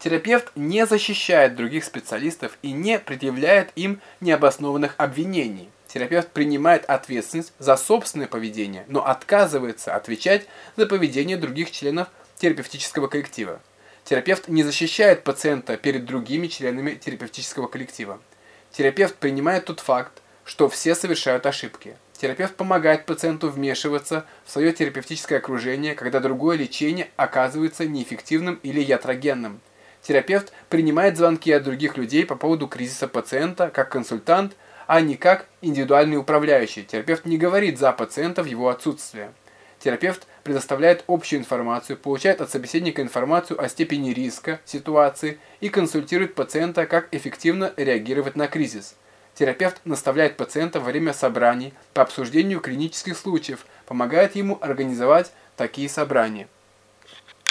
Терапевт не защищает других специалистов и не предъявляет им необоснованных обвинений. Терапевт принимает ответственность за собственное поведение, но отказывается отвечать за поведение других членов терапевтического коллектива. Терапевт не защищает пациента перед другими членами терапевтического коллектива. Терапевт принимает тот факт, что все совершают ошибки. Терапевт помогает пациенту вмешиваться в свое терапевтическое окружение, когда другое лечение оказывается неэффективным или ятрогенным. Терапевт принимает звонки от других людей по поводу кризиса пациента как консультант, а не как индивидуальный управляющий. Терапевт не говорит за пациента в его отсутствие. Терапевт предоставляет общую информацию, получает от собеседника информацию о степени риска ситуации и консультирует пациента, как эффективно реагировать на кризис. Терапевт наставляет пациента во время собраний по обсуждению клинических случаев, помогает ему организовать такие собрания.